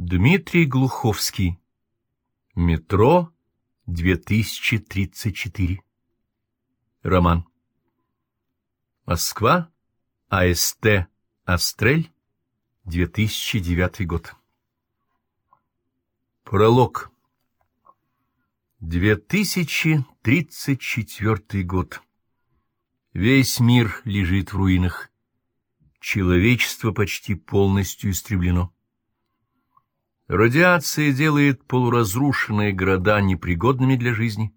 Дмитрий Глуховский. Метро 2034. Роман. Москва. АСТ. Астрель. 2009 год. Пролог. 2034 год. Весь мир лежит в руинах. Человечество почти полностью истреблено. Радиация делает полуразрушенные города непригодными для жизни,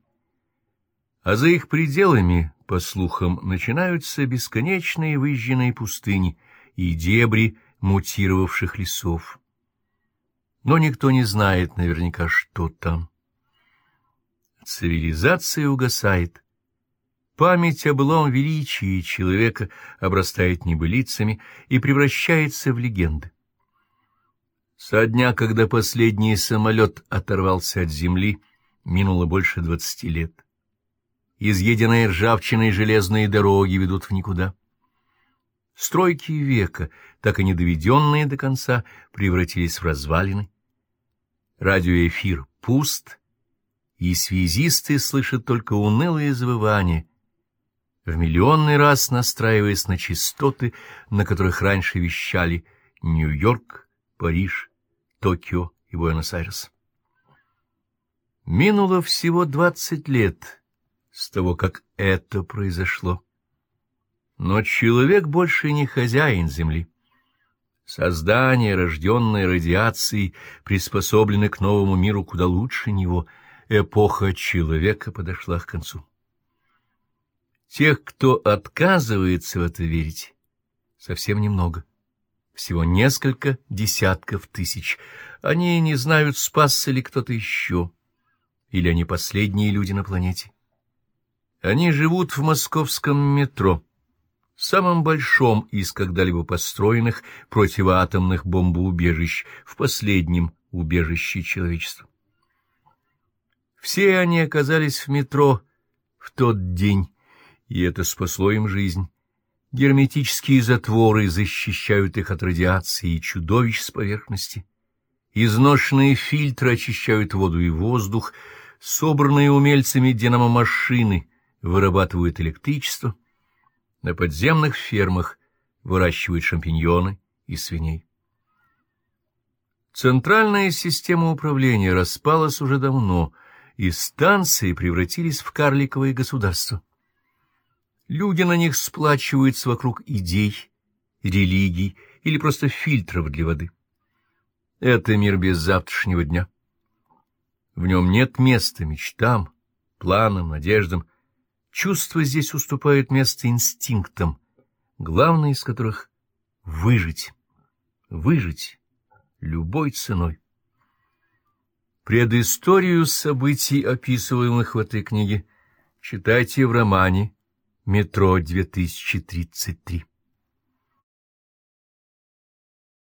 а за их пределами, по слухам, начинаются бесконечные выжженные пустыни и дебри мутировавших лесов. Но никто не знает наверняка, что там. Цивилизация угасает. Память о былом величии человека обрастает небылицами и превращается в легенды. Со дня, когда последний самолет оторвался от земли, минуло больше двадцати лет. Изъеденные ржавчиной железные дороги ведут в никуда. Стройки века, так и не доведенные до конца, превратились в развалины. Радиоэфир пуст, и связисты слышат только унылые завывания, в миллионный раз настраиваясь на частоты, на которых раньше вещали Нью-Йорк, Париж, Токио и Буэнос-Айрес. Минуло всего двадцать лет с того, как это произошло. Но человек больше не хозяин Земли. Создание, рожденное радиацией, приспособлены к новому миру куда лучше него. Эпоха человека подошла к концу. Тех, кто отказывается в это верить, совсем немного всего несколько десятков тысяч. Они не знают, спасся ли кто-то еще, или они последние люди на планете. Они живут в московском метро, самом большом из когда-либо построенных противоатомных бомбоубежищ, в последнем убежище человечества. Все они оказались в метро в тот день, и это спасло им жизнь. Герметические затворы защищают их от радиации и чудовищ с поверхности. Изношенные фильтры очищают воду и воздух, собранные умельцами динамомашины вырабатывают электричество. На подземных фермах выращивают шампиньоны и свиней. Центральная система управления распалась уже давно, и станции превратились в карликовые государства. Люди на них сплачиваются вокруг идей, религий или просто фильтров для воды. Это мир без завтрашнего дня. В нем нет места мечтам, планам, надеждам. Чувства здесь уступают место инстинктам, главное из которых — выжить. Выжить любой ценой. Предысторию событий, описываемых в этой книге, читайте в романе Метро 2033